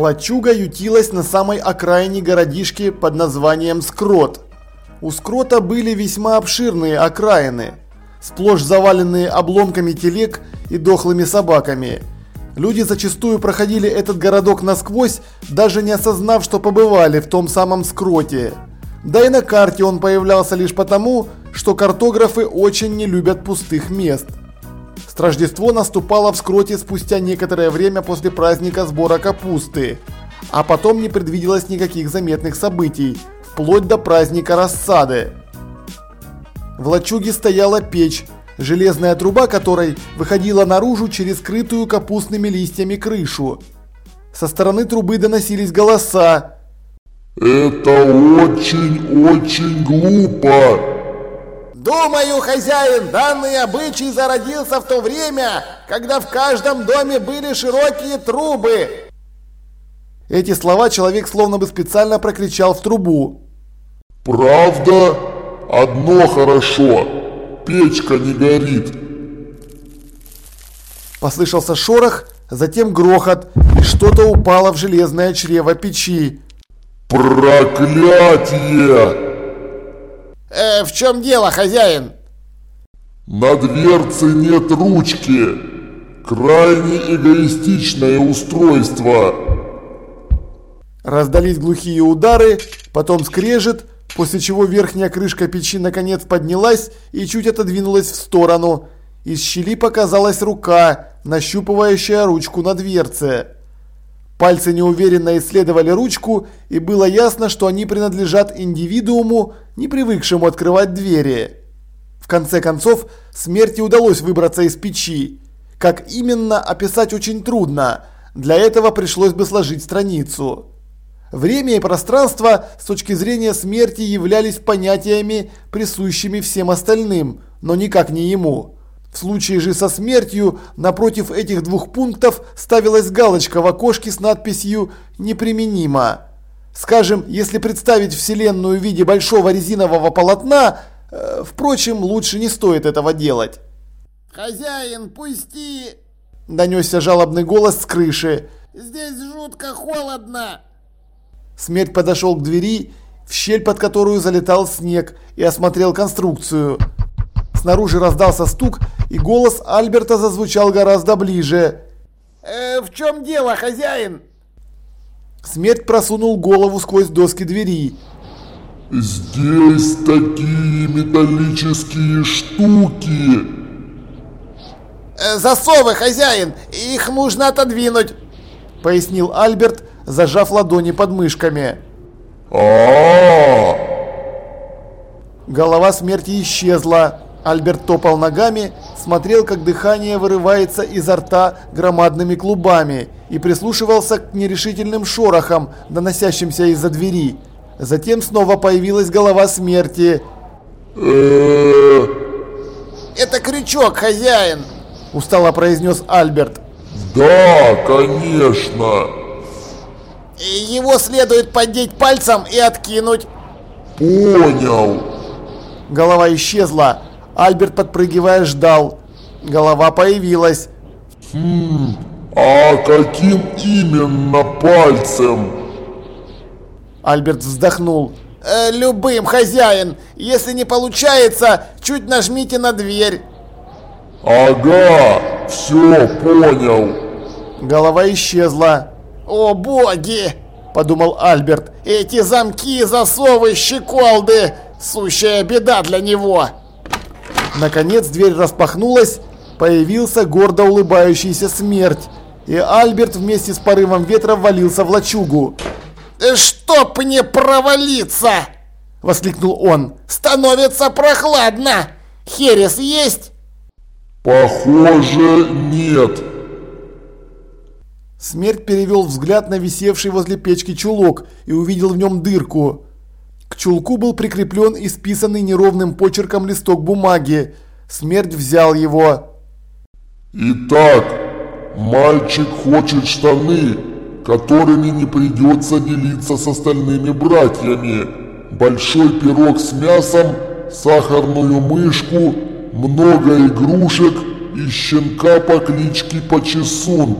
Лачуга ютилась на самой окраине городишки под названием Скрот. У Скрота были весьма обширные окраины, сплошь заваленные обломками телег и дохлыми собаками. Люди зачастую проходили этот городок насквозь, даже не осознав, что побывали в том самом Скроте. Да и на карте он появлялся лишь потому, что картографы очень не любят пустых мест. Рождество наступало в Скроте спустя некоторое время после праздника сбора капусты, а потом не предвиделось никаких заметных событий, вплоть до праздника рассады. В лачуге стояла печь, железная труба которой выходила наружу через скрытую капустными листьями крышу. Со стороны трубы доносились голоса. «Это очень-очень глупо!» Думаю, хозяин, данный обычай зародился в то время, когда в каждом доме были широкие трубы. Эти слова человек словно бы специально прокричал в трубу. Правда? Одно хорошо. Печка не горит. Послышался шорох, затем грохот, и что-то упало в железное чрево печи. Проклятие! Э, в чем дело, хозяин? На дверце нет ручки. Крайне эгоистичное устройство. Раздались глухие удары, потом скрежет, после чего верхняя крышка печи наконец поднялась и чуть отодвинулась в сторону. Из щели показалась рука, нащупывающая ручку на дверце. Пальцы неуверенно исследовали ручку, и было ясно, что они принадлежат индивидууму, не привыкшему открывать двери. В конце концов, смерти удалось выбраться из печи. Как именно, описать очень трудно. Для этого пришлось бы сложить страницу. Время и пространство с точки зрения смерти являлись понятиями, присущими всем остальным, но никак не ему. В случае же со смертью напротив этих двух пунктов ставилась галочка в окошке с надписью «Неприменимо». Скажем, если представить Вселенную в виде большого резинового полотна, э, впрочем, лучше не стоит этого делать. «Хозяин, пусти!» – донесся жалобный голос с крыши. «Здесь жутко холодно!» Смерть подошел к двери, в щель под которую залетал снег, и осмотрел конструкцию. Снаружи раздался стук, и голос Альберта зазвучал гораздо ближе. «Э, «В чем дело, хозяин?» Смерть просунул голову сквозь доски двери. «Здесь такие металлические штуки!» э, «Засовы, хозяин! Их нужно отодвинуть!» Пояснил Альберт, зажав ладони под мышками. а, -а, -а Голова смерти исчезла. Альберт топал ногами, смотрел, как дыхание вырывается изо рта громадными клубами и прислушивался к нерешительным шорохам, доносящимся из-за двери. Затем снова появилась голова смерти. «Это крючок, хозяин!» – устало произнес Альберт. «Да, конечно!» «Его следует поддеть пальцем и откинуть!» «Понял!» Голова исчезла. Альберт, подпрыгивая, ждал. Голова появилась. «Хм, а каким именно пальцем?» Альберт вздохнул. Э, «Любым, хозяин. Если не получается, чуть нажмите на дверь». «Ага, все, понял». Голова исчезла. «О боги!» – подумал Альберт. «Эти замки, засовы, щеколды – сущая беда для него!» Наконец дверь распахнулась, появился гордо улыбающийся смерть, и Альберт вместе с порывом ветра ввалился в лачугу. «Чтоб не провалиться!» – воскликнул он. «Становится прохладно! Херес есть?» «Похоже, нет». Смерть перевел взгляд на висевший возле печки чулок и увидел в нем дырку. К чулку был прикреплен исписанный неровным почерком листок бумаги. Смерть взял его. «Итак, мальчик хочет штаны, которыми не придется делиться с остальными братьями, большой пирог с мясом, сахарную мышку, много игрушек и щенка по кличке Почесун».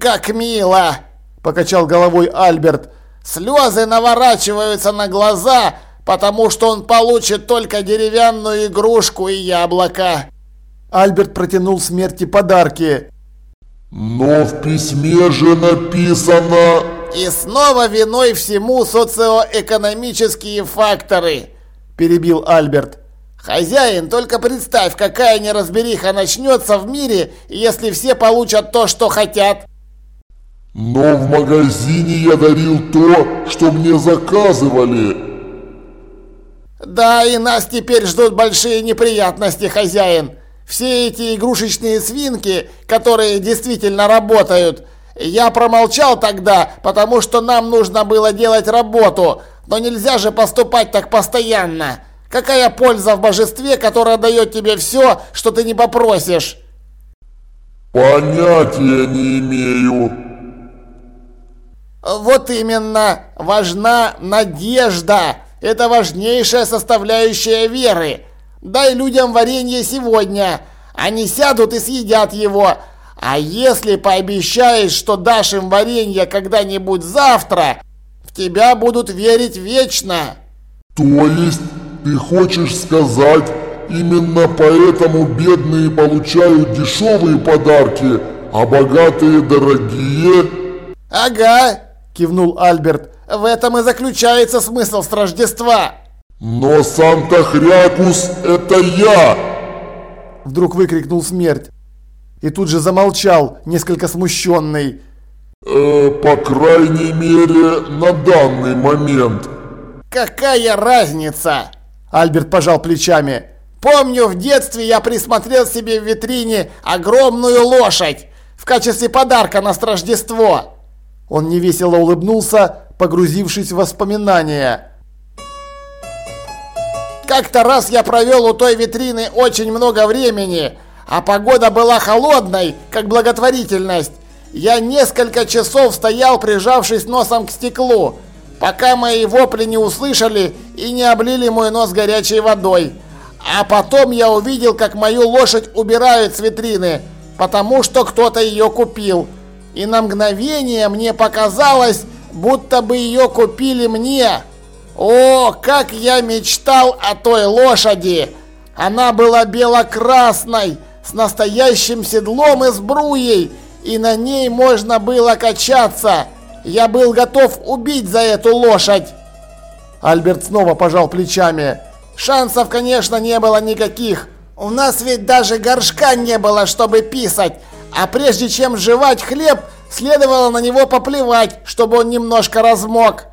«Как мило!» – покачал головой Альберт. Слезы наворачиваются на глаза, потому что он получит только деревянную игрушку и яблоко. Альберт протянул смерти подарки. Но в письме же написано... И снова виной всему социоэкономические факторы, перебил Альберт. Хозяин, только представь, какая неразбериха начнется в мире, если все получат то, что хотят. Но в магазине я дарил то, что мне заказывали. Да, и нас теперь ждут большие неприятности, хозяин. Все эти игрушечные свинки, которые действительно работают. Я промолчал тогда, потому что нам нужно было делать работу. Но нельзя же поступать так постоянно. Какая польза в божестве, которое дает тебе все, что ты не попросишь? Понятия не имею. Вот именно, важна надежда. Это важнейшая составляющая веры. Дай людям варенье сегодня. Они сядут и съедят его. А если пообещаешь, что дашь им варенье когда-нибудь завтра, в тебя будут верить вечно. То есть ты хочешь сказать, именно поэтому бедные получают дешевые подарки, а богатые дорогие? Ага, кивнул Альберт. В этом и заключается смысл с Рождества. «Но Санта-Хрякус – это я!» Вдруг выкрикнул смерть. И тут же замолчал, несколько смущенный. «Э, по крайней мере, на данный момент». «Какая разница?» Альберт пожал плечами. «Помню, в детстве я присмотрел себе в витрине огромную лошадь в качестве подарка на Рождество». Он невесело улыбнулся, погрузившись в воспоминания. Как-то раз я провел у той витрины очень много времени, а погода была холодной, как благотворительность. Я несколько часов стоял, прижавшись носом к стеклу, пока мои вопли не услышали и не облили мой нос горячей водой. А потом я увидел, как мою лошадь убирают с витрины, потому что кто-то ее купил. И на мгновение мне показалось, будто бы ее купили мне. О, как я мечтал о той лошади! Она была бело-красной, с настоящим седлом и сбруей, и на ней можно было качаться. Я был готов убить за эту лошадь. Альберт снова пожал плечами. Шансов, конечно, не было никаких. У нас ведь даже горшка не было, чтобы писать. А прежде чем жевать хлеб, следовало на него поплевать, чтобы он немножко размок.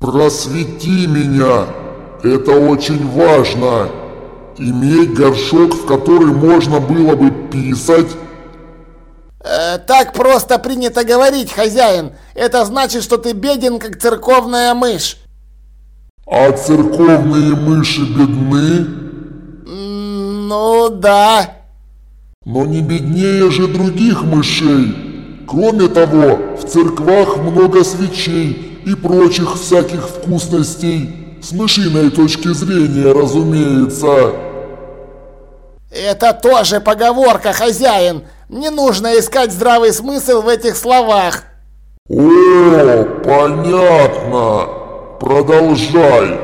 Просвети меня. Это очень важно. Иметь горшок, в который можно было бы писать. Э, так просто принято говорить, хозяин. Это значит, что ты беден, как церковная мышь. А церковные мыши бедны? Ну да. Но не беднее же других мышей. Кроме того, в церквах много свечей, и прочих всяких вкусностей, с мышиной точки зрения, разумеется. Это тоже поговорка, хозяин. Не нужно искать здравый смысл в этих словах. О, понятно. Продолжай.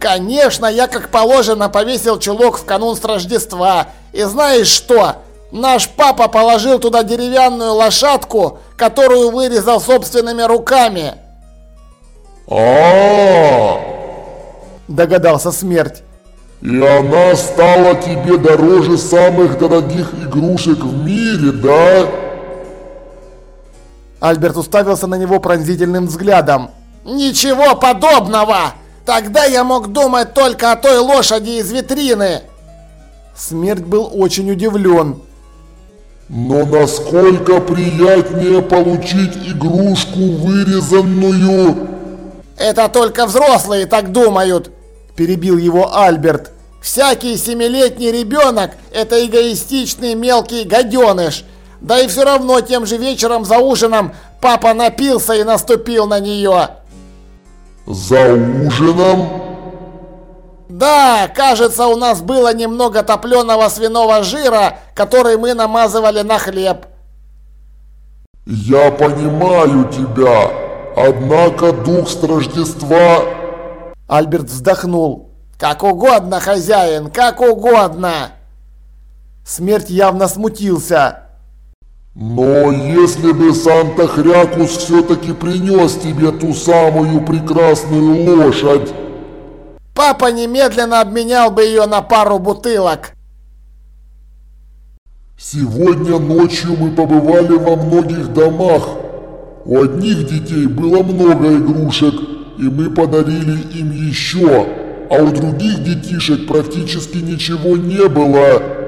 Конечно, я как положено повесил чулок в канун с Рождества. И знаешь что? Наш папа положил туда деревянную лошадку, которую вырезал собственными руками а Догадался смерть. И она стала тебе дороже самых дорогих игрушек в мире, да? Альберт уставился на него пронзительным взглядом. Ничего подобного! Тогда я мог думать только о той лошади из витрины. Смерть был очень удивлен. Но насколько приятнее получить игрушку, вырезанную это только взрослые так думают, перебил его Альберт. Всякий семилетний ребенок – это эгоистичный мелкий гаденыш. Да и все равно тем же вечером за ужином папа напился и наступил на нее. За ужином? Да, кажется, у нас было немного топленого свиного жира, который мы намазывали на хлеб. Я понимаю тебя, однако дух с Рождества... Альберт вздохнул. Как угодно, хозяин, как угодно. Смерть явно смутился. Но если бы Санта-Хрякус все-таки принес тебе ту самую прекрасную лошадь... Папа немедленно обменял бы ее на пару бутылок. Сегодня ночью мы побывали во многих домах. У одних детей было много игрушек, и мы подарили им еще, а у других детишек практически ничего не было.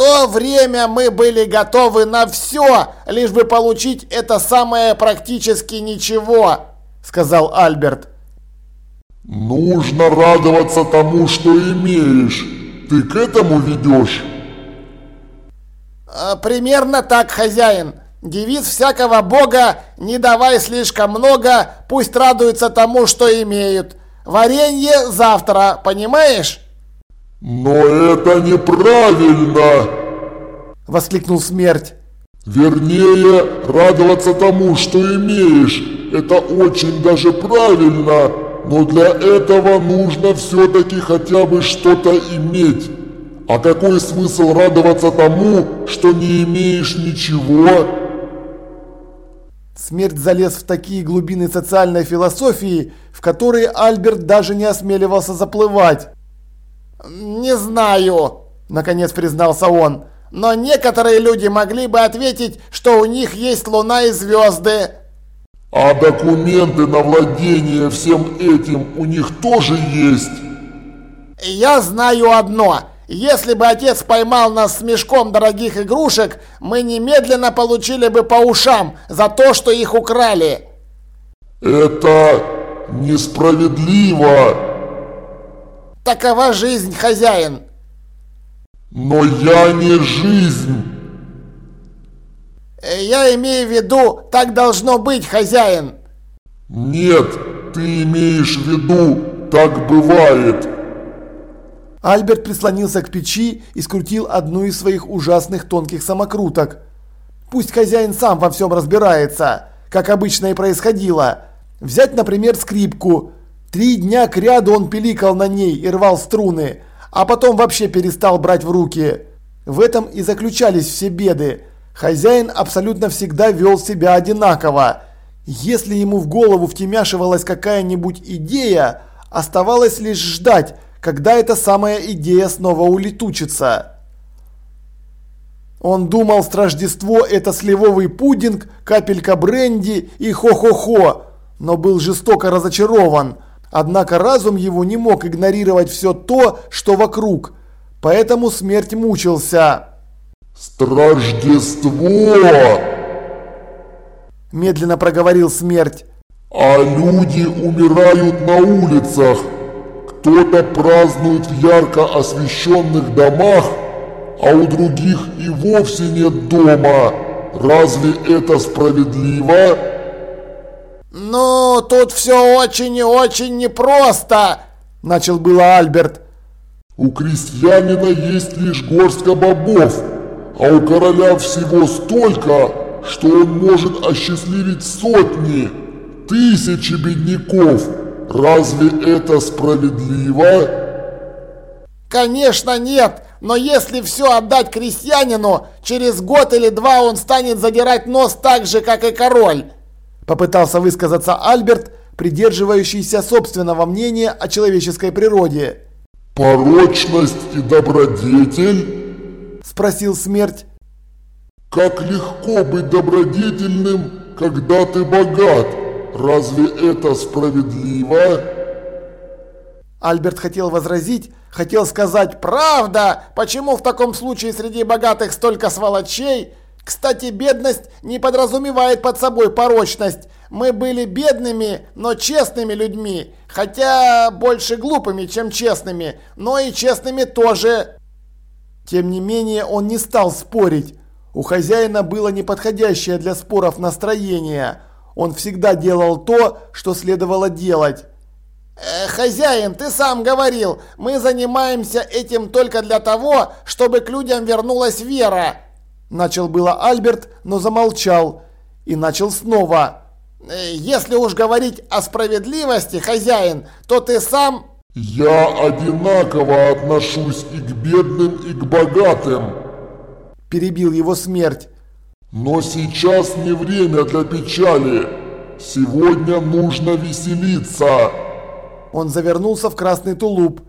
То время мы были готовы на все, лишь бы получить это самое практически ничего, сказал Альберт. Нужно радоваться тому, что имеешь. Ты к этому ведешь? А, примерно так, хозяин. Девиз всякого бога «Не давай слишком много, пусть радуются тому, что имеют». Варенье завтра, понимаешь? Но это неправильно! Воскликнул смерть. Вернее, радоваться тому, что имеешь. Это очень даже правильно. Но для этого нужно все-таки хотя бы что-то иметь. А какой смысл радоваться тому, что не имеешь ничего? Смерть залез в такие глубины социальной философии, в которые Альберт даже не осмеливался заплывать. «Не знаю», – наконец признался он. «Но некоторые люди могли бы ответить, что у них есть луна и звезды». «А документы на владение всем этим у них тоже есть?» «Я знаю одно. Если бы отец поймал нас с мешком дорогих игрушек, мы немедленно получили бы по ушам за то, что их украли. Это несправедливо. Такова жизнь, хозяин. Но я не жизнь. Я имею в виду, так должно быть, хозяин. Нет, ты имеешь в виду, так бывает. Альберт прислонился к печи и скрутил одну из своих ужасных тонких самокруток. Пусть хозяин сам во всем разбирается, как обычно и происходило. Взять, например, скрипку. Три дня к ряду он пиликал на ней и рвал струны, а потом вообще перестал брать в руки. В этом и заключались все беды. Хозяин абсолютно всегда вел себя одинаково. Если ему в голову втемяшивалась какая-нибудь идея, оставалось лишь ждать, когда эта самая идея снова улетучится. Он думал, что Рождество это сливовый пудинг, капелька бренди и хо-хо-хо, но был жестоко разочарован. Однако разум его не мог игнорировать все то, что вокруг, поэтому смерть мучился. «Страждество!» Медленно проговорил смерть. «А люди умирают на улицах!» Кто-то празднует в ярко освещенных домах, а у других и вовсе нет дома. Разве это справедливо? Ну, тут все очень и очень непросто, начал было Альберт. У крестьянина есть лишь горстка бобов, а у короля всего столько, что он может осчастливить сотни, тысячи бедняков. Разве это справедливо? Конечно нет, но если все отдать крестьянину, через год или два он станет задирать нос так же, как и король. Попытался высказаться Альберт, придерживающийся собственного мнения о человеческой природе. «Порочность и добродетель?» – спросил смерть. «Как легко быть добродетельным, когда ты богат!» Разве это справедливо? Альберт хотел возразить, хотел сказать «Правда! Почему в таком случае среди богатых столько сволочей?» Кстати, бедность не подразумевает под собой порочность. Мы были бедными, но честными людьми, хотя больше глупыми, чем честными, но и честными тоже. Тем не менее, он не стал спорить. У хозяина было неподходящее для споров настроение – он всегда делал то, что следовало делать. Э, «Хозяин, ты сам говорил, мы занимаемся этим только для того, чтобы к людям вернулась вера». Начал было Альберт, но замолчал и начал снова. «Э, «Если уж говорить о справедливости, хозяин, то ты сам...» «Я одинаково отношусь и к бедным, и к богатым», – перебил его смерть. «Но сейчас не время для печали. Сегодня нужно веселиться». Он завернулся в красный тулуп.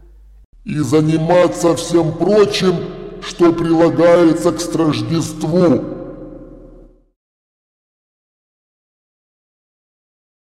«И заниматься всем прочим, что прилагается к страждеству».